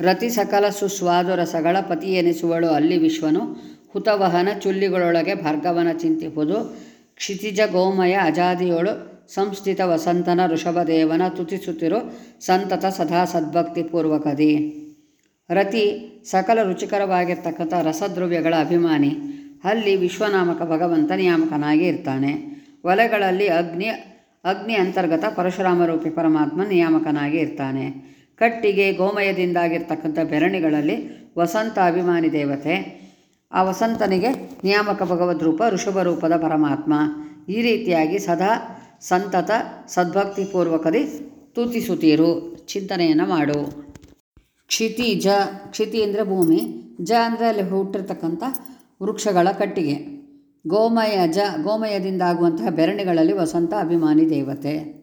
ರತಿ ಸಕಲ ಸುಸ್ವಾದು ರಸಗಳ ಪತಿ ಎನಿಸುವಳು. ಅಲ್ಲಿ ವಿಶ್ವನು ಹುತವಹನ ಚುಲ್ಲಿಗಳೊಳಗೆ ಭಾರ್ಗವನ ಚಿಂತಿಪುದು ಕ್ಷಿತಿಜ ಗೋಮಯ ಅಜಾದಿಯೊಳು ಸಂಸ್ಥಿತ ವಸಂತನ ಋಷಭದೇವನ ತುತಿಸುತ್ತಿರು ಸಂತತ ಸದಾ ಸದ್ಭಕ್ತಿ ಪೂರ್ವಕದಿ ರತಿ ಸಕಲ ರುಚಿಕರವಾಗಿರ್ತಕ್ಕಂಥ ರಸದ್ರವ್ಯಗಳ ಅಭಿಮಾನಿ. ಅಲ್ಲಿ ವಿಶ್ವನಾಮಕ ಭಗವಂತ ನಿಯಾಮಕನಾಗಿ ಇರ್ತಾನೆ. ಒಲೆಗಳಲ್ಲಿ ಅಗ್ನಿ ಅಗ್ನಿ ಅಂತರ್ಗತ ಪರಶುರಾಮರೂಪಿ ಪರಮಾತ್ಮ ನಿಯಾಮಕನಾಗಿ ಇರ್ತಾನೆ. ಕಟ್ಟಿಗೆ ಗೋಮಯದಿಂದಾಗಿರ್ತಕ್ಕಂಥ ಬೆರಣಿಗಳಲ್ಲಿ ವಸಂತ ಅಭಿಮಾನಿ ದೇವತೆ, ಆ ವಸಂತನಿಗೆ ನಿಯಾಮಕ ಭಗವದ್ ರೂಪ ಋಷಭ ರೂಪದ ಪರಮಾತ್ಮ. ಈ ರೀತಿಯಾಗಿ ಸದಾ ಸಂತತ ಸದ್ಭಕ್ತಿಪೂರ್ವಕದಿ ತೂತಿಸುತ್ತೀರು ಚಿಂತನೆಯನ್ನು ಮಾಡು. ಕ್ಷಿತಿ ಜ, ಕ್ಷಿತಿ ಅಂದರೆ ಭೂಮಿ, ಜ ಅಂದರೆ ಅಲ್ಲಿ ಹುಟ್ಟಿರ್ತಕ್ಕಂಥ ವೃಕ್ಷಗಳ ಕಟ್ಟಿಗೆ. ಗೋಮಯ ಜ ಗೋಮಯದಿಂದ ಆಗುವಂತಹ ಬೆರಣಿಗಳಲ್ಲಿ ವಸಂತ ಅಭಿಮಾನಿ ದೇವತೆ.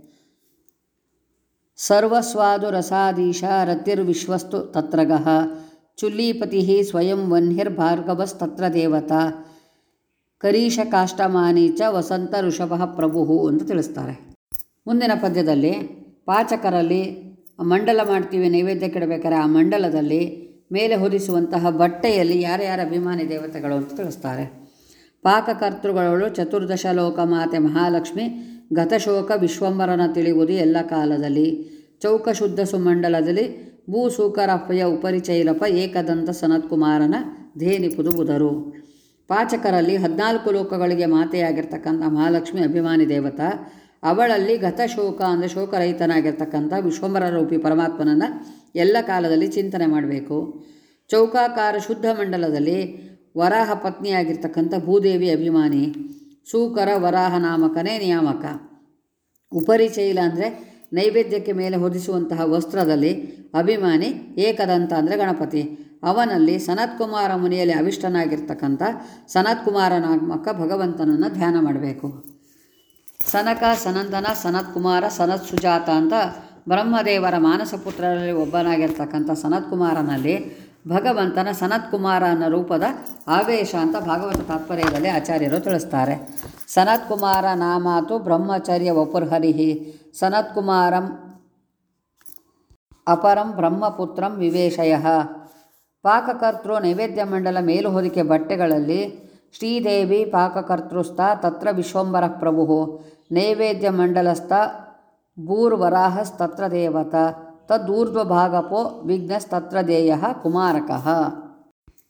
ಸರ್ವಸ್ವಾದು ರಸಾದೀಶ ರತಿರ್ವಿಶ್ವಸ್ತು ತತ್ರಗಃ. ಚುಲ್ಲೀಪತಿ ಸ್ವಯಂ ವನ್ಹಿರ್ಭಾರ್ಗವಸ್ತತ್ರ ದೇವತಾ. ಕರೀಶ ಕಾಷ್ಟಮಾನಿ ಚ ವಸಂತ ಋಷಭ ಪ್ರಭು ಅಂತ ತಿಳಿಸ್ತಾರೆ. ಮುಂದಿನ ಪದ್ಯದಲ್ಲಿ ಪಾಚಕರಲ್ಲಿ ಮಂಡಲ ಮಾಡ್ತೀವಿ, ನೈವೇದ್ಯ ಕೆಡಬೇಕಾದ್ರೆ ಆ ಮಂಡಲದಲ್ಲಿ ಮೇಲೆ ಹೊದಿಸುವಂತಹ ಬಟ್ಟೆಯಲ್ಲಿ ಯಾರ್ಯಾರ ಅಭಿಮಾನಿ ದೇವತೆಗಳು ಅಂತ ತಿಳಿಸ್ತಾರೆ. ಪಾಕಕರ್ತೃಗಳು ಚತುರ್ದಶ ಲೋಕಮಾತೆ ಮಹಾಲಕ್ಷ್ಮಿ ಗತಶೋಕ ವಿಶ್ವಂಬರನ ತಿಳಿಯುವುದು ಎಲ್ಲ ಕಾಲದಲ್ಲಿ. ಚೌಕ ಶುದ್ಧ ಸುಮಂಡಲದಲ್ಲಿ ಭೂಸೂಕರಪ್ಪಯ ಉಪರಿಚೈಲಪ ಏಕದಂತ ಸನತ್ಕುಮಾರನ ಧೇನಿಪುದು ಪುದುಬುದರು. ಪಾಚಕರಲ್ಲಿ ಹದಿನಾಲ್ಕು ಲೋಕಗಳಿಗೆ ಮಾತೆಯಾಗಿರ್ತಕ್ಕಂಥ ಮಹಾಲಕ್ಷ್ಮಿ ಅಭಿಮಾನಿ ದೇವತಾ, ಅವಳಲ್ಲಿ ಗತಶೋಕ ಅಂದರೆ ಶೋಕರಹಿತನಾಗಿರ್ತಕ್ಕಂಥ ವಿಶ್ವಂಬರ ರೂಪಿ ಪರಮಾತ್ಮನನ್ನು ಎಲ್ಲ ಕಾಲದಲ್ಲಿ ಚಿಂತನೆ ಮಾಡಬೇಕು. ಚೌಕಾಕಾರ ಶುದ್ಧ ಮಂಡಲದಲ್ಲಿ ವರಾಹ ಪತ್ನಿಯಾಗಿರ್ತಕ್ಕಂಥ ಭೂದೇವಿ ಅಭಿಮಾನಿ. ಸೂಕರ ವರಾಹ ನಾಮಕನೇ ನಿಯಾಮಕ. ಉಪರಿಚೈಲ ಅಂದರೆ ನೈವೇದ್ಯಕ್ಕೆ ಮೇಲೆ ಹೊದಿಸುವಂತಹ ವಸ್ತ್ರದಲ್ಲಿ ಅಭಿಮಾನಿ, ಏಕದಂತ ಅಂದರೆ ಗಣಪತಿ. ಅವನಲ್ಲಿ ಸನತ್ಕುಮಾರ ಮುನಿಯಲ್ಲಿ ಅವಿಷ್ಟನಾಗಿರ್ತಕ್ಕಂಥ ಸನತ್ಕುಮಾರ ನಾಮಕ ಭಗವಂತನನ್ನು ಧ್ಯಾನ ಮಾಡಬೇಕು. ಸನಕ, ಸನಂದನ, ಸನತ್ಕುಮಾರ, ಸನತ್ ಸುಜಾತ ಅಂತ ಬ್ರಹ್ಮದೇವರ ಮಾನಸ ಪುತ್ರರಲ್ಲಿ ಒಬ್ಬನಾಗಿರ್ತಕ್ಕಂಥ ಸನತ್ಕುಮಾರನಲ್ಲಿ ಭಗವಂತನ ಸನತ್ಕುಮಾರ ಅನ್ನೋ ರೂಪದ ಆವೇಶ ಅಂತ ಭಾಗವತ ತಾತ್ಪರ್ಯದಲ್ಲಿ ಆಚಾರ್ಯರು ತಿಳಿಸ್ತಾರೆ. ಸನತ್ಕುಮಾರ ನಾಮಾತು ಬ್ರಹ್ಮಚರ್ಯ ವಪುರ್ಹರಿಹಿ ಸನತ್ಕುಮಾರಂ ಅಪರಂ ಬ್ರಹ್ಮಪುತ್ರಂ ವಿವೇಶಯ. ಪಾಕಕರ್ತೃ ನೈವೇದ್ಯ ಮಂಡಲ ಮೇಲುಹೊದಿಕೆ ಬಟ್ಟೆಗಳಲ್ಲಿ ಶ್ರೀದೇವಿ ಪಾಕಕರ್ತೃಸ್ಥ ತತ್ರ ವಿಶ್ವಂಬರ ಪ್ರಭು ನೈವೇದ್ಯ ಮಂಡಲಸ್ಥ ಭೂರ್ವರಾಹಸ್ತತ್ರ ದೇವತ. ತದ್ದೂರ್ಧ್ವಭಾಗಪೋ ವಿಘ್ನಸ್ತತ್ರ ದೇಯ ಕುಮಾರಕಃ.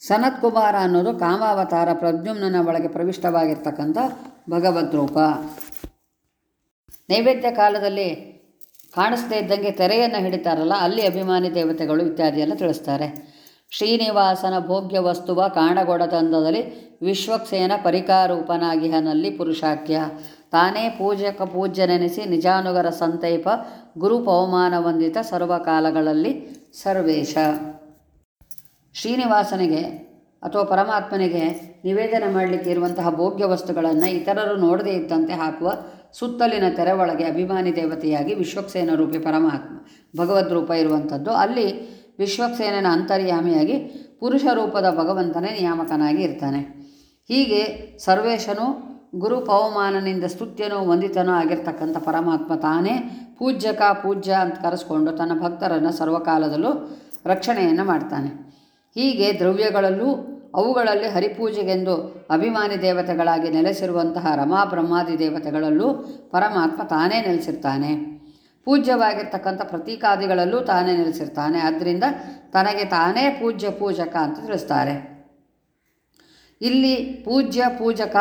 ಸನತ್ಕುಮಾರ ಅನ್ನೋದು ಕಾಮಾವತಾರ ಪ್ರದ್ಯುಮ್ನ ಒಳಗೆ ಪ್ರವಿಷ್ಟವಾಗಿರ್ತಕ್ಕಂಥ ಭಗವದ್ರೂಪ. ನೈವೇದ್ಯ ಕಾಲದಲ್ಲಿ ಕಾಣಿಸದೇ ಇದ್ದಂಗೆ ತೆರೆಯನ್ನು ಹಿಡಿತಾರಲ್ಲ, ಅಲ್ಲಿ ಅಭಿಮಾನಿ ದೇವತೆಗಳು ಇತ್ಯಾದಿ ಎಲ್ಲ ತಿಳಿಸ್ತಾರೆ. ಶ್ರೀನಿವಾಸನ ಭೋಗ್ಯ ವಸ್ತುವ ಕಾಣಗೊಡತಂದದಲ್ಲಿ ವಿಶ್ವಕ್ಸೇನ ಪರಿಕಾರೂಪನಾಗಿಹನಲ್ಲಿ ಪುರುಷಾಖ್ಯ. ತಾನೇ ಪೂಜಕ ಪೂಜ್ಯನೆನಿಸಿ ನಿಜಾನುಗರ ಸಂತೈಪ ಗುರು ಪವಮಾನ ವಂದಿತ ಸರ್ವಕಾಲಗಳಲ್ಲಿ ಸರ್ವೇಶ. ಶ್ರೀನಿವಾಸನಿಗೆ ಅಥವಾ ಪರಮಾತ್ಮನಿಗೆ ನಿವೇದನೆ ಮಾಡಲಿಕ್ಕೆ ಇರುವಂತಹ ಭೋಗ್ಯ ವಸ್ತುಗಳನ್ನು ಇತರರು ನೋಡದೇ ಇದ್ದಂತೆ ಹಾಕುವ ಸುತ್ತಲಿನ ತೆರೆ ಅಭಿಮಾನಿ ದೇವತೆಯಾಗಿ ವಿಶ್ವಕ್ಸೇನ ರೂಪಿ ಪರಮಾತ್ಮ ಭಗವದ್ ರೂಪ ಇರುವಂಥದ್ದು. ಅಲ್ಲಿ ವಿಶ್ವಕ್ಸೇನನ ಅಂತರ್ಯಾಮಿಯಾಗಿ ಪುರುಷ ರೂಪದ ಭಗವಂತನೇ ನಿಯಾಮಕನಾಗಿ ಇರ್ತಾನೆ. ಹೀಗೆ ಸರ್ವೇಶನು ಗುರು ಪವಮಾನನಿಂದ ಸ್ತುತ್ಯನೋ ವಂದಿತನೋ ಆಗಿರ್ತಕ್ಕಂಥ ಪರಮಾತ್ಮ ತಾನೇ ಪೂಜ್ಯಕ ಪೂಜ್ಯ ಅಂತ ಕರೆಸ್ಕೊಂಡು ತನ್ನ ಭಕ್ತರನ್ನು ಸರ್ವಕಾಲದಲ್ಲೂ ರಕ್ಷಣೆಯನ್ನು ಮಾಡ್ತಾನೆ. ಹೀಗೆ ದ್ರವ್ಯಗಳಲ್ಲೂ ಅವುಗಳಲ್ಲಿ ಹರಿಪೂಜೆಗೆಂದು ಅಭಿಮಾನಿ ದೇವತೆಗಳಾಗಿ ನೆಲೆಸಿರುವಂತಹ ರಮಾ ಬ್ರಹ್ಮಾದಿ ದೇವತೆಗಳಲ್ಲೂ ಪರಮಾತ್ಮ ತಾನೇ ನೆಲೆಸಿರ್ತಾನೆ. ಪೂಜ್ಯವಾಗಿರ್ತಕ್ಕಂಥ ಪ್ರತೀಕಾದಿಗಳಲ್ಲೂ ತಾನೇ ನೆಲೆಸಿರ್ತಾನೆ. ಆದ್ದರಿಂದ ತನಗೆ ತಾನೇ ಪೂಜ್ಯ ಪೂಜಕ ಅಂತ ತಿಳಿಸ್ತಾರೆ. ಇಲ್ಲಿ ಪೂಜ್ಯ ಪೂಜಕ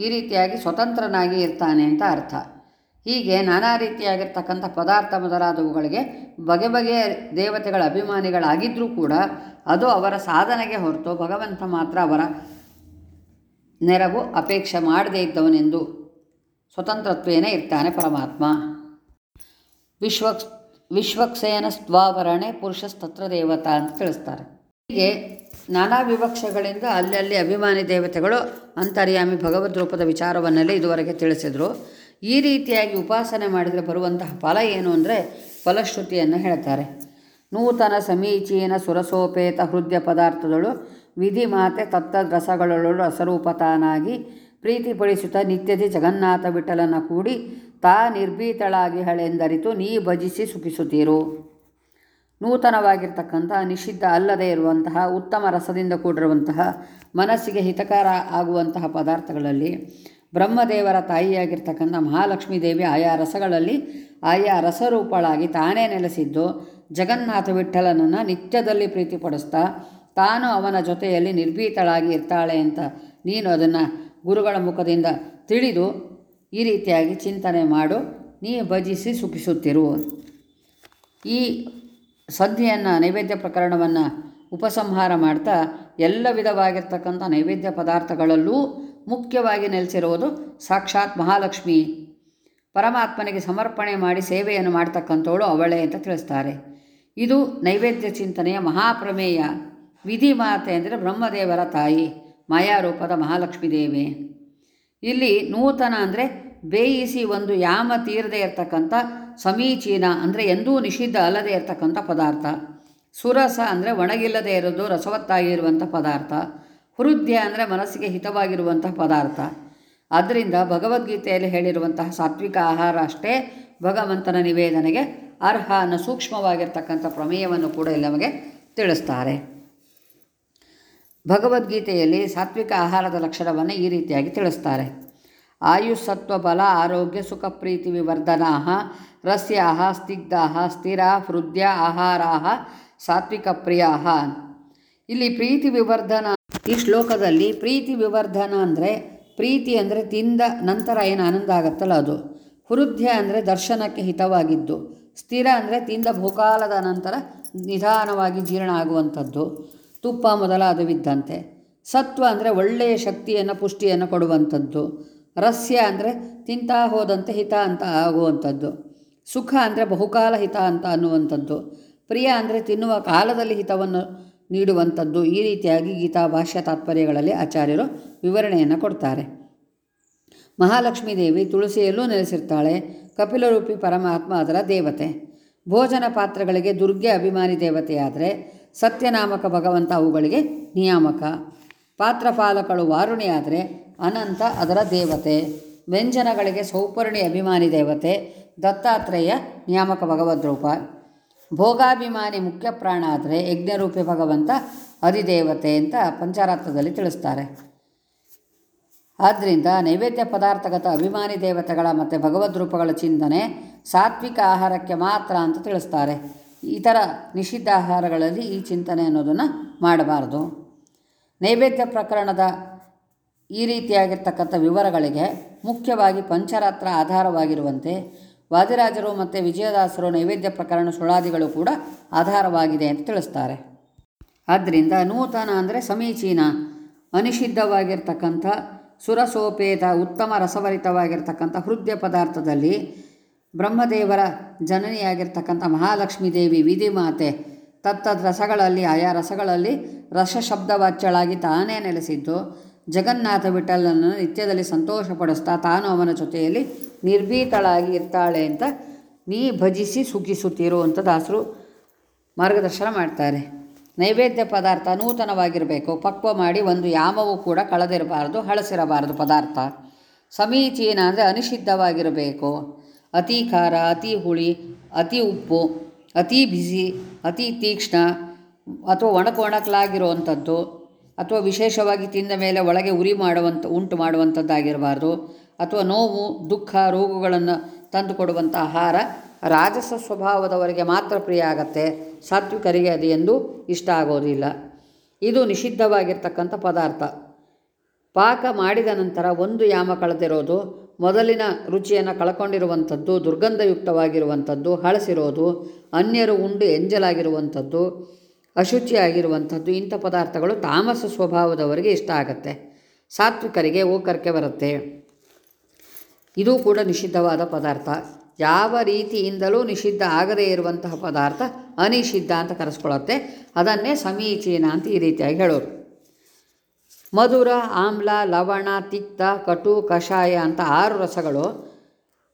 ಈ ರೀತಿಯಾಗಿ ಸ್ವತಂತ್ರನಾಗಿ ಇರ್ತಾನೆ ಅಂತ ಅರ್ಥ. ಹೀಗೆ ನಾನಾ ರೀತಿಯಾಗಿರ್ತಕ್ಕಂಥ ಪದಾರ್ಥ ಮೊದಲಾದವುಗಳಿಗೆ ಬಗೆ ಬಗೆಯ ದೇವತೆಗಳ ಅಭಿಮಾನಿಗಳಾಗಿದ್ದರೂ ಕೂಡ ಅದು ಅವರ ಸಾಧನೆಗೆ ಹೊರತು ಭಗವಂತ ಮಾತ್ರ ಅವರ ನೆರವು, ಅಪೇಕ್ಷೆ ಮಾಡದೇ ಇದ್ದವನೆಂದು ಸ್ವತಂತ್ರತ್ವೇನೇ ಇರ್ತಾನೆ ಪರಮಾತ್ಮ. ವಿಶ್ವ, ವಿಶ್ವಕ್ಸೇನ ಸ್ವಾವರಣೆ ಪುರುಷಸ್ತತ್ರ ದೇವತಾ ಅಂತ ತಿಳಿಸ್ತಾರೆ. ಹೀಗೆ ನಾನಾ ವಿವಕ್ಷಗಳಿಂದ ಅಲ್ಲಲ್ಲಿ ಅಭಿಮಾನಿ ದೇವತೆಗಳು ಅಂತರ್ಯಾಮಿ ಭಗವದ್ ರೂಪದ ವಿಚಾರವನ್ನೆಲ್ಲ ಇದುವರೆಗೆ ತಿಳಿಸಿದರು. ಈ ರೀತಿಯಾಗಿ ಉಪಾಸನೆ ಮಾಡಿದರೆ ಬರುವಂತಹ ಫಲ ಏನು ಅಂದರೆ ಫಲಶ್ರುತಿಯನ್ನು ಹೇಳ್ತಾರೆ. ನೂತನ ಸಮೀಚೀನ ಸುರಸೋಪೇತ ಹೃದಯ ಪದಾರ್ಥಗಳು ವಿಧಿ ಮಾತೆ ತತ್ತಗ್ರಸಗಳೊಳು ಅಸರೂಪತಾನಾಗಿ ಪ್ರೀತಿಪಡಿಸುತ್ತಾ ನಿತ್ಯದಿ ಜಗನ್ನಾಥ ವಿಠಲನ ಕೂಡಿ ತಾ ನಿರ್ಭೀತಳಾಗಿ ಹಳೆಂದರಿತು ನೀ ಭಜಿಸಿ ಸುಖಿಸುತ್ತೀರು. ನೂತನವಾಗಿರ್ತಕ್ಕಂಥ ನಿಷಿದ್ಧ ಅಲ್ಲದೇ ಇರುವಂತಹ ಉತ್ತಮ ರಸದಿಂದ ಕೂಡಿರುವಂತಹ ಮನಸ್ಸಿಗೆ ಹಿತಕರ ಆಗುವಂತಹ ಪದಾರ್ಥಗಳಲ್ಲಿ ಬ್ರಹ್ಮದೇವರ ತಾಯಿಯಾಗಿರ್ತಕ್ಕಂಥ ಮಹಾಲಕ್ಷ್ಮೀ ದೇವಿ ಆಯಾ ರಸಗಳಲ್ಲಿ ಆಯಾ ರಸರೂಪಳಾಗಿ ತಾನೇ ನೆಲೆಸಿದ್ದು ಜಗನ್ನಾಥ ವಿಠಲನನ್ನು ನಿತ್ಯದಲ್ಲಿ ಪ್ರೀತಿಪಡಿಸ್ತಾ ತಾನು ಅವನ ಜೊತೆಯಲ್ಲಿ ನಿರ್ಭೀತಳಾಗಿ ಇರ್ತಾಳೆ ಅಂತ ನೀನು ಅದನ್ನು ಗುರುಗಳ ಮುಖದಿಂದ ತಿಳಿದು ಈ ರೀತಿಯಾಗಿ ಚಿಂತನೆ ಮಾಡು, ನೀ ಭಜಿಸಿ ಸುಖಿಸುತ್ತಿರು. ಈ ಸಂಧಿಯನ್ನು ನೈವೇದ್ಯ ಪ್ರಕರಣವನ್ನು ಉಪಸಂಹಾರ ಮಾಡ್ತಾ ಎಲ್ಲ ವಿಧವಾಗಿರ್ತಕ್ಕಂಥ ನೈವೇದ್ಯ ಪದಾರ್ಥಗಳಲ್ಲೂ ಮುಖ್ಯವಾಗಿ ನೆಲೆಸಿರುವುದು ಸಾಕ್ಷಾತ್ ಮಹಾಲಕ್ಷ್ಮಿ. ಪರಮಾತ್ಮನಿಗೆ ಸಮರ್ಪಣೆ ಮಾಡಿ ಸೇವೆಯನ್ನು ಮಾಡ್ತಕ್ಕಂಥವಳು ಅವಳೇ ಅಂತ ತಿಳಿಸ್ತಾರೆ. ಇದು ನೈವೇದ್ಯ ಚಿಂತನೆಯ ಮಹಾಪ್ರಮೇಯ. ವಿಧಿ ಮಾತೆ ಅಂದರೆ ಬ್ರಹ್ಮದೇವರ ತಾಯಿ, ಮಾಯಾರೂಪದ ಮಹಾಲಕ್ಷ್ಮೀ ದೇವಿ. ಇಲ್ಲಿ ನೂತನ ಅಂದರೆ ಬೇಯಿಸಿ ಒಂದು ಯಾಮ ತೀರದೇ ಇರತಕ್ಕಂಥ ಸಮೀಚೀನ ಅಂದರೆ ಎಂದೂ ನಿಷಿದ್ಧ ಅಲ್ಲದೇ ಇರತಕ್ಕಂಥ ಪದಾರ್ಥ. ಸುರಸ ಅಂದರೆ ಒಣಗಿಲ್ಲದೆ ಇರೋದು ರಸವತ್ತಾಗಿರುವಂಥ ಪದಾರ್ಥ. ಹೃದಯ ಅಂದರೆ ಮನಸ್ಸಿಗೆ ಹಿತವಾಗಿರುವಂಥ ಪದಾರ್ಥ. ಆದ್ದರಿಂದ ಭಗವದ್ಗೀತೆಯಲ್ಲಿ ಹೇಳಿರುವಂತಹ ಸಾತ್ವಿಕ ಆಹಾರ ಅಷ್ಟೇ ಭಗವಂತನ ನಿವೇದನೆಗೆ ಅರ್ಹ ಅನ್ನೋ ಸೂಕ್ಷ್ಮವಾಗಿರ್ತಕ್ಕಂಥ ಪ್ರಮೇಯವನ್ನು ಕೂಡ ಇಲ್ಲಿ ನಮಗೆ ತಿಳಿಸ್ತಾರೆ. ಭಗವದ್ಗೀತೆಯಲ್ಲಿ ಸಾತ್ವಿಕ ಆಹಾರದ ಲಕ್ಷಣವನ್ನು ಈ ರೀತಿಯಾಗಿ ತಿಳಿಸ್ತಾರೆ. ಆಯುಸ್ಸತ್ವ ಬಲ ಆರೋಗ್ಯ, ಸುಖ, ಪ್ರೀತಿ ವಿವರ್ಧನಾ ರಸ್ಯಾ ಸ್ನಿಗ್ಧ ಸ್ಥಿರ ಹೃದಯ ಆಹಾರ ಸಾತ್ವಿಕ ಪ್ರಿಯ ಇಲ್ಲಿ ಪ್ರೀತಿ ವಿವರ್ಧನ, ಈ ಶ್ಲೋಕದಲ್ಲಿ ಪ್ರೀತಿ ವಿವರ್ಧನ ಅಂದರೆ ಪ್ರೀತಿ ಅಂದರೆ ತಿಂದ ನಂತರ ಏನು ಆನಂದ ಆಗುತ್ತಲ್ಲ ಅದು? ಹೃದಯ ಅಂದರೆ ದರ್ಶನಕ್ಕೆ ಹಿತವಾಗಿದ್ದು, ಸ್ಥಿರ ಅಂದರೆ ತಿಂದ ಭೂಕಾಲದ ನಂತರ ನಿಧಾನವಾಗಿ ಜೀರ್ಣ ಆಗುವಂಥದ್ದು. ತುಪ್ಪ ಮೊದಲಾದವಿದ್ದಂತೆ. ಸತ್ವ ಅಂದರೆ ಒಳ್ಳೆಯ ಶಕ್ತಿಯನ್ನು, ಪುಷ್ಟಿಯನ್ನು ಕೊಡುವಂಥದ್ದು. ರಸ್ಯ ಅಂದರೆ ತಿಂತಾ ಹೋದಂತೆ ಹಿತ ಅಂತ ಆಗುವಂಥದ್ದು. ಸುಖ ಅಂದರೆ ಬಹುಕಾಲ ಹಿತ ಅಂತ ಅನ್ನುವಂಥದ್ದು. ಪ್ರಿಯ ಅಂದರೆ ತಿನ್ನುವ ಕಾಲದಲ್ಲಿ ಹಿತವನ್ನು ನೀಡುವಂಥದ್ದು. ಈ ರೀತಿಯಾಗಿ ಗೀತಾ ಭಾಷ್ಯ ತಾತ್ಪರ್ಯಗಳಲ್ಲಿ ಆಚಾರ್ಯರು ವಿವರಣೆಯನ್ನು ಕೊಡ್ತಾರೆ. ಮಹಾಲಕ್ಷ್ಮೀ ದೇವಿ ತುಳಸಿಯಲ್ಲೂ ನೆಲೆಸಿರ್ತಾಳೆ. ಕಪಿಲರೂಪಿ ಪರಮಾತ್ಮ ಅದರ ದೇವತೆ. ಭೋಜನ ಪಾತ್ರಗಳಿಗೆ ದುರ್ಗೆ ಅಭಿಮಾನಿ ದೇವತೆಯಾದರೆ ಸತ್ಯನಾಮಕ ಭಗವಂತ ಅವುಗಳಿಗೆ ನಿಯಾಮಕ. ಪಾತ್ರಪಾಲಕಳು ವಾರುಣಿ ಆದರೆ ಅನಂತ ಅದರ ದೇವತೆ. ವ್ಯಂಜನಗಳಿಗೆ ಸೌಪರ್ಣಿ ಅಭಿಮಾನಿ ದೇವತೆ. ದತ್ತಾತ್ರೇಯ ನಿಯಾಮಕ ಭಗವದ್ರೂಪ. ಭೋಗಾಭಿಮಾನಿ ಮುಖ್ಯ ಪ್ರಾಣ ಆದರೆ ಯಜ್ಞರೂಪಿ ಭಗವಂತ ಅಧಿದೇವತೆ ಅಂತ ಪಂಚಾರಾತ್ರದಲ್ಲಿ ತಿಳಿಸ್ತಾರೆ. ಆದ್ದರಿಂದ ನೈವೇದ್ಯ ಪದಾರ್ಥಗತ ಅಭಿಮಾನಿ ದೇವತೆಗಳ ಮತ್ತು ಭಗವದ್ರೂಪಗಳ ಚಿಂತನೆ ಸಾತ್ವಿಕ ಆಹಾರಕ್ಕೆ ಮಾತ್ರ ಅಂತ ತಿಳಿಸ್ತಾರೆ. ಇತರ ನಿಷಿದ್ಧ ಆಹಾರಗಳಲ್ಲಿ ಈ ಚಿಂತನೆ ಅನ್ನೋದನ್ನು ಮಾಡಬಾರ್ದು. ನೈವೇದ್ಯ ಪ್ರಕರಣದ ಈ ರೀತಿಯಾಗಿರ್ತಕ್ಕಂಥ ವಿವರಗಳಿಗೆ ಮುಖ್ಯವಾಗಿ ಪಂಚರಾತ್ರ ಆಧಾರವಾಗಿರುವಂತೆ ವಾದಿರಾಜರು ಮತ್ತು ವಿಜಯದಾಸರು ನೈವೇದ್ಯ ಪ್ರಕರಣ ಸುಳಾದಿಗಳು ಕೂಡ ಆಧಾರವಾಗಿದೆ ಅಂತ ತಿಳಿಸ್ತಾರೆ. ಆದ್ದರಿಂದ ನೂತನ ಅಂದರೆ ಸಮೀಚೀನ, ಅನಿಷಿದ್ಧವಾಗಿರ್ತಕ್ಕಂಥ, ಸುರಸೋಪೇತ, ಉತ್ತಮ ರಸಭರಿತವಾಗಿರ್ತಕ್ಕಂಥ ಹೃದಯ ಪದಾರ್ಥದಲ್ಲಿ ಬ್ರಹ್ಮದೇವರ ಜನನಿಯಾಗಿರ್ತಕ್ಕಂಥ ಮಹಾಲಕ್ಷ್ಮೀ ದೇವಿ, ವಿಧಿಮಾತೆ, ತತ್ತದ ರಸಗಳಲ್ಲಿ, ಆಯಾ ರಸಗಳಲ್ಲಿ ರಸಶಬ್ದವಾಚ್ಯಳಾಗಿ ತಾನೇ ನೆಲೆಸಿದ್ದು ಜಗನ್ನಾಥ ವಿಠಲನನ್ನು ನಿತ್ಯದಲ್ಲಿ ಸಂತೋಷಪಡಿಸ್ತಾ ತಾನು ಅವನ ಜೊತೆಯಲ್ಲಿ ನಿರ್ಭೀತಳಾಗಿ ಇರ್ತಾಳೆ ಅಂತ ನೀ ಭಜಿಸಿ ಸುಖಿಸುತ್ತೀರು ಅಂತ ದಾಸರು ಮಾರ್ಗದರ್ಶನ ಮಾಡ್ತಾರೆ. ನೈವೇದ್ಯ ಪದಾರ್ಥ ನೂತನವಾಗಿರಬೇಕು. ಪಕ್ವ ಮಾಡಿ ಒಂದು ಯಾಮವೂ ಕೂಡ ಕಳೆದಿರಬಾರ್ದು, ಹಳಸಿರಬಾರದು ಪದಾರ್ಥ. ಸಮೀಚೀನ ಅಂದರೆ ಅನಿಷಿದ್ಧವಾಗಿರಬೇಕು. ಅತಿ ಖಾರ, ಅತಿ ಹುಳಿ, ಅತಿ ಉಪ್ಪು, ಅತಿ ಬಿಸಿ, ಅತಿ ತೀಕ್ಷ್ಣ ಅಥವಾ ಒಣಕು ಒಣಕಲಾಗಿರುವಂಥದ್ದು ಅಥವಾ ವಿಶೇಷವಾಗಿ ತಿಂದ ಮೇಲೆ ಒಳಗೆ ಉರಿ ಮಾಡುವಂಥ ಉಂಟು ಮಾಡುವಂಥದ್ದಾಗಿರಬಾರ್ದು. ಅಥವಾ ನೋವು, ದುಃಖ, ರೋಗಗಳನ್ನು ತಂದುಕೊಡುವಂಥ ಆಹಾರ ರಾಜಸ ಸ್ವಭಾವದವರಿಗೆ ಮಾತ್ರ ಪ್ರಿಯ ಆಗತ್ತೆ. ಸಾತ್ವಿಕರಿಗೆ ಅದು ಎಂದು ಇಷ್ಟ ಆಗೋದಿಲ್ಲ. ಇದು ನಿಷಿದ್ಧವಾಗಿರ್ತಕ್ಕಂಥ ಪದಾರ್ಥ. ಪಾಕ ಮಾಡಿದ ನಂತರ ಒಂದು ಯಾಮ ಕಳೆದಿರೋದು, ಮೊದಲಿನ ರುಚಿಯನ್ನು ಕಳ್ಕೊಂಡಿರುವಂಥದ್ದು, ದುರ್ಗಂಧಯುಕ್ತವಾಗಿರುವಂಥದ್ದು, ಹಳಸಿರೋದು, ಅನ್ಯರು ಉಂಡು ಎಂಜಲಾಗಿರುವಂಥದ್ದು ಅಶುಚಿಯಾಗಿರುವಂಥದ್ದು ಇಂಥ ಪದಾರ್ಥಗಳು ತಾಮಸ ಸ್ವಭಾವದವರಿಗೆ ಇಷ್ಟ ಆಗತ್ತೆ. ಸಾತ್ವಿಕರಿಗೆ ಓಕರ್ಕೆ ಬರುತ್ತೆ. ಇದು ಕೂಡ ನಿಷಿದ್ಧವಾದ ಪದಾರ್ಥ. ಯಾವ ರೀತಿಯಿಂದಲೂ ನಿಷಿದ್ಧ ಆಗದೇ ಇರುವಂತಹ ಪದಾರ್ಥ ಅನಿಷಿದ್ಧ ಅಂತ ಕರೆಸ್ಕೊಳ್ಳುತ್ತೆ. ಅದನ್ನೇ ಸಮೀಚೀನ ಅಂತ ಈ ರೀತಿಯಾಗಿ ಹೇಳೋರು. ಮಧುರ, ಆಮ್ಲ, ಲವಣ, ತಿಕ್ತ, ಕಟು, ಕಷಾಯ ಅಂತ ಆರು ರಸಗಳು.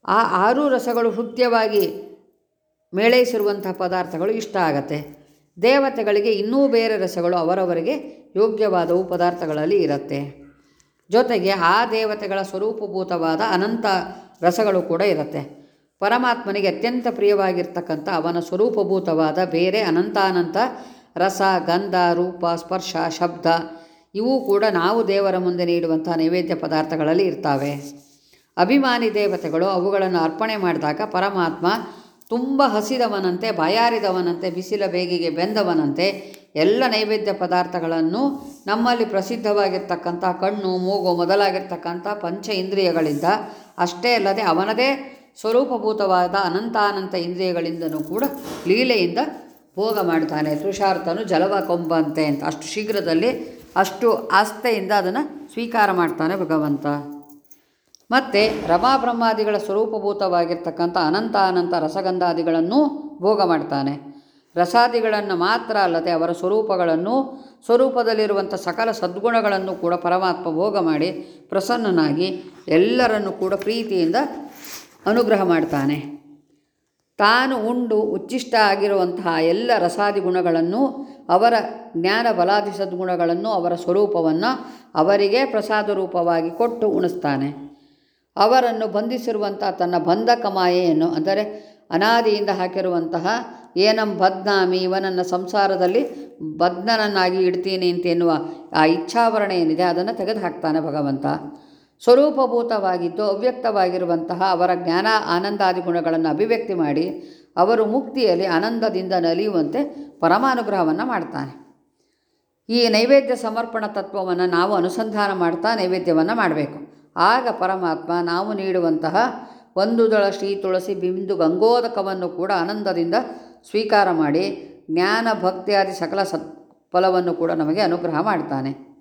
ಆ ಆರು ರಸಗಳು ಹೃದಯವಾಗಿ ಮೇಳೈಸಿರುವಂತಹ ಪದಾರ್ಥಗಳು ಇಷ್ಟ ಆಗತ್ತೆ. ದೇವತೆಗಳಿಗೆ ಇನ್ನೂ ಬೇರೆ ರಸಗಳು ಅವರವರಿಗೆ ಯೋಗ್ಯವಾದವು ಪದಾರ್ಥಗಳಲ್ಲಿ ಇರುತ್ತೆ. ಜೊತೆಗೆ ಆ ದೇವತೆಗಳ ಸ್ವರೂಪಭೂತವಾದ ಅನಂತ ರಸಗಳು ಕೂಡ ಇರುತ್ತೆ. ಪರಮಾತ್ಮನಿಗೆ ಅತ್ಯಂತ ಪ್ರಿಯವಾಗಿರ್ತಕ್ಕಂಥ ಅವನ ಸ್ವರೂಪಭೂತವಾದ ಬೇರೆ ಅನಂತಾನಂತ ರಸ, ಗಂಧ, ರೂಪ, ಸ್ಪರ್ಶ, ಶಬ್ದ, ಇವು ಕೂಡ ನಾವು ದೇವರ ಮುಂದೆ ನೀಡುವಂಥ ನೈವೇದ್ಯ ಪದಾರ್ಥಗಳಲ್ಲಿ ಇರ್ತವೆ. ಅಭಿಮಾನಿ ದೇವತೆಗಳು ಅವುಗಳನ್ನು ಅರ್ಪಣೆ ಮಾಡಿದಾಗ ಪರಮಾತ್ಮ ತುಂಬ ಹಸಿದವನಂತೆ, ಬಾಯಾರಿದವನಂತೆ, ಬಿಸಿಲ ಬೇಗಿಗೆ ಬೆಂದವನಂತೆ ಎಲ್ಲ ನೈವೇದ್ಯ ಪದಾರ್ಥಗಳನ್ನು ನಮ್ಮಲ್ಲಿ ಪ್ರಸಿದ್ಧವಾಗಿರ್ತಕ್ಕಂಥ ಕಣ್ಣು, ಮೂಗು ಮೊದಲಾಗಿರ್ತಕ್ಕಂಥ ಪಂಚ ಇಂದ್ರಿಯಗಳಿಂದ ಅಷ್ಟೇ ಅಲ್ಲದೆ ಅವನದೇ ಸ್ವರೂಪಭೂತವಾದ ಅನಂತಾನಂತ ಇಂದ್ರಿಯಗಳಿಂದನೂ ಕೂಡ ಲೀಲೆಯಿಂದ ಭೋಗ ಮಾಡ್ತಾನೆ. ತುಷಾರ್ತನು ಜಲವ ಕೊಂಬಂತೆ ಅಂತ. ಅಷ್ಟು ಶೀಘ್ರದಲ್ಲಿ ಅಷ್ಟು ಆಸ್ಥೆಯಿಂದ ಅದನ್ನು ಸ್ವೀಕಾರ ಮಾಡ್ತಾನೆ ಭಗವಂತ. ಮತ್ತು ರಮಾ ಬ್ರಹ್ಮಾದಿಗಳ ಸ್ವರೂಪಭೂತವಾಗಿರ್ತಕ್ಕಂಥ ಅನಂತ ಅನಂತ ರಸಗಂಧಾದಿಗಳನ್ನು ಭೋಗ ಮಾಡ್ತಾನೆ. ರಸಾದಿಗಳನ್ನು ಮಾತ್ರ ಅಲ್ಲದೆ ಅವರ ಸ್ವರೂಪಗಳನ್ನು, ಸ್ವರೂಪದಲ್ಲಿರುವಂಥ ಸಕಲ ಸದ್ಗುಣಗಳನ್ನು ಕೂಡ ಪರಮಾತ್ಮ ಭೋಗ ಮಾಡಿ ಪ್ರಸನ್ನನಾಗಿ ಎಲ್ಲರನ್ನು ಕೂಡ ಪ್ರೀತಿಯಿಂದ ಅನುಗ್ರಹ ಮಾಡ್ತಾನೆ. ತಾನು ಉಂಡು ಉಚ್ಚಿಷ್ಟ ಆಗಿರುವಂತಹ ಎಲ್ಲ ರಸಾದಿ ಗುಣಗಳನ್ನು, ಅವರ ಜ್ಞಾನ ಬಲಾದಿ ಸದ್ಗುಣಗಳನ್ನು ಅವರ ಸ್ವರೂಪವನ್ನು ಅವರಿಗೆ ಪ್ರಸಾದ ರೂಪವಾಗಿ ಕೊಟ್ಟು ಉಣಿಸ್ತಾನೆ. ಅವರನ್ನು ಬಂಧಿಸಿರುವಂಥ ತನ್ನ ಬಂಧಕ ಮಾಯೆಯನ್ನು, ಅಂದರೆ ಅನಾದಿಯಿಂದ ಹಾಕಿರುವಂತಹ, ಏನಂ ಬದ್ನಾಮಿ, ಇವನನ್ನು ಸಂಸಾರದಲ್ಲಿ ಬದ್ನನನ್ನಾಗಿ ಇಡ್ತೀನಿ ಅಂತ ಎನ್ನುವ ಆ ಇಚ್ಛಾವರಣ ಏನಿದೆ, ಅದನ್ನು ತೆಗೆದು ಹಾಕ್ತಾನೆ ಭಗವಂತ. ಸ್ವರೂಪಭೂತವಾಗಿದ್ದು ಅವ್ಯಕ್ತವಾಗಿರುವಂತಹ ಅವರ ಜ್ಞಾನ ಆನಂದಾದಿ ಗುಣಗಳನ್ನು ಅಭಿವ್ಯಕ್ತಿ ಮಾಡಿ ಅವರು ಮುಕ್ತಿಯಲ್ಲಿ ಆನಂದದಿಂದ ನಲಿಯುವಂತೆ ಪರಮಾನುಗ್ರಹವನ್ನು ಮಾಡ್ತಾನೆ. ಈ ನೈವೇದ್ಯ ಸಮರ್ಪಣ ತತ್ವವನ್ನು ನಾವು ಅನುಸಂಧಾನ ಮಾಡ್ತಾ ನೈವೇದ್ಯವನ್ನು ಮಾಡಬೇಕು. ಆಗ ಪರಮಾತ್ಮ ನಾವು ನೀಡುವಂತಹ ಒಂದು ದಳ ಶ್ರೀ ತುಳಸಿ ಬಿಂದು ಗಂಗೋದಕವನ್ನು ಕೂಡ ಆನಂದದಿಂದ ಸ್ವೀಕಾರ ಮಾಡಿ ಜ್ಞಾನ ಭಕ್ತಿಯಾದಿ ಸಕಲ ಸತ್ ಫಲವನ್ನು ಕೂಡ ನಮಗೆ ಅನುಗ್ರಹ ಮಾಡ್ತಾನೆ.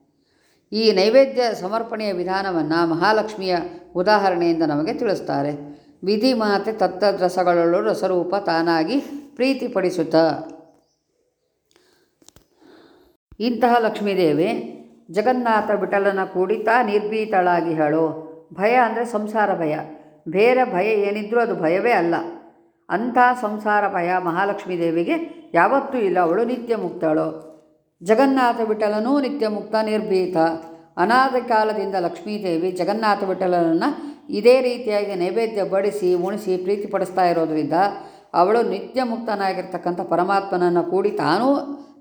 ಈ ನೈವೇದ್ಯ ಸಮರ್ಪಣೆಯ ವಿಧಾನವನ್ನು ಮಹಾಲಕ್ಷ್ಮಿಯ ಉದಾಹರಣೆಯಿಂದ ನಮಗೆ ತಿಳಿಸ್ತಾರೆ. ವಿಧಿ ಮಾತೆ ತತ್ತದ್ರಸಗಳಲ್ಲೂ ರಸರೂಪ ತಾನಾಗಿ ಪ್ರೀತಿಪಡಿಸುತ್ತ. ಇಂತಹ ಲಕ್ಷ್ಮೀದೇವಿ ಜಗನ್ನಾಥ ವಿಠಲನ ಕೂಡಿತಾ ನಿರ್ಭೀತಳಾಗಿ ಹೇಳು ಭಯ ಅಂದರೆ ಸಂಸಾರ ಭಯ. ಬೇರೆ ಭಯ ಏನಿದ್ರೂ ಅದು ಭಯವೇ ಅಲ್ಲ. ಅಂಥ ಸಂಸಾರ ಭಯ ಮಹಾಲಕ್ಷ್ಮೀ ದೇವಿಗೆ ಯಾವತ್ತೂ ಇಲ್ಲ. ಅವಳು ನಿತ್ಯ ಮುಕ್ತಳು ಜಗನ್ನಾಥ ವಿಠಲನೂ ನಿತ್ಯ ಮುಕ್ತ ನಿರ್ಭೀತ. ಅನಾದ ಕಾಲದಿಂದ ಲಕ್ಷ್ಮೀದೇವಿ ಜಗನ್ನಾಥ ವಿಠಲನನ್ನು ಇದೇ ರೀತಿಯಾಗಿ ನೈವೇದ್ಯ ಬಡಿಸಿ, ಉಣಿಸಿ ಪ್ರೀತಿಪಡಿಸ್ತಾ ಇರೋದರಿಂದ ಅವಳು ನಿತ್ಯ ಮುಕ್ತನಾಗಿರ್ತಕ್ಕಂಥ ಪರಮಾತ್ಮನನ್ನು ಕೂಡಿ ತಾನೂ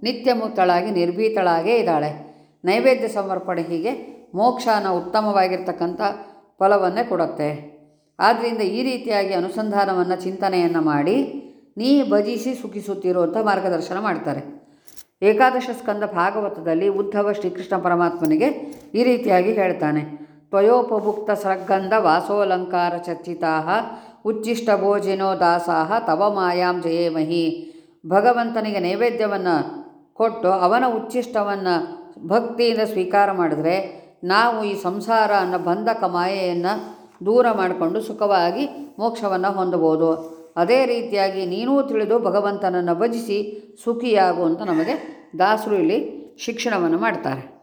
ನಿತ್ಯ ಮುಕ್ತಳಾಗಿ ನಿರ್ಭೀತಳಾಗೇ ಇದ್ದಾಳೆ. ನೈವೇದ್ಯ ಸಮರ್ಪಣೆ ಹೀಗೆ ಮೋಕ್ಷನ ಉತ್ತಮವಾಗಿರ್ತಕ್ಕಂಥ ಫಲವನ್ನೇ ಕೊಡುತ್ತೆ. ಆದ್ದರಿಂದ ಈ ರೀತಿಯಾಗಿ ಅನುಸಂಧಾನವನ್ನು, ಚಿಂತನೆಯನ್ನು ಮಾಡಿ ನೀ ಭಜಿಸಿ ಸುಖಿಸುತ್ತಿರುವಂಥ ಮಾರ್ಗದರ್ಶನ ಮಾಡ್ತಾರೆ. ಏಕಾದಶ ಸ್ಕಂದ ಭಾಗವತದಲ್ಲಿ ಉದ್ಧವ ಶ್ರೀಕೃಷ್ಣ ಪರಮಾತ್ಮನಿಗೆ ಈ ರೀತಿಯಾಗಿ ಹೇಳ್ತಾನೆ. ತ್ವಯೋಪಭುಕ್ತ ಸೃಗಂಧ ವಾಸೋಲಂಕಾರ ಚರ್ಚಿತಾ ಉಚ್ಚಿಷ್ಟ ಭೋಜಿನೋ ದಾಸಾಹ, ತವ ಮಾಯಾಂ ಜಯೇಮಹಿ. ಭಗವಂತನಿಗೆ ನೈವೇದ್ಯವನ್ನು ಕೊಟ್ಟು ಅವನ ಉಚ್ಚಿಷ್ಟವನ್ನು ಭಕ್ತಿಯಿಂದ ಸ್ವೀಕಾರ ಮಾಡಿದ್ರೆ ನಾವು ಈ ಸಂಸಾರ ಅನ್ನೋ ಬಂಧಕ ಮಾಯೆಯನ್ನು ದೂರ ಮಾಡಿಕೊಂಡು ಸುಖವಾಗಿ ಮೋಕ್ಷವನ್ನು ಹೊಂದಬೋದು ಅದೇ ರೀತಿಯಾಗಿ ನೀನೂ ತಿಳಿದು ಭಗವಂತನನ್ನು ಭಜಿಸಿ ಸುಖಿಯಾಗು ಅಂತ ನಮಗೆ ದಾಸರು ಇಲ್ಲಿ ಶಿಕ್ಷಣವನ್ನು ಮಾಡ್ತಾರೆ.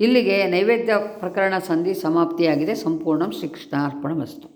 ಇಲ್ಲಿಗೆ ನೈವೇದ್ಯ ಪ್ರಕರಣ ಸಂಧಿ ಸಮಾಪ್ತಿಯಾಗಿದೆ. ಸಂಪೂರ್ಣ ಶಿಕ್ಷಣ ಅರ್ಪಣ ವಸ್ತು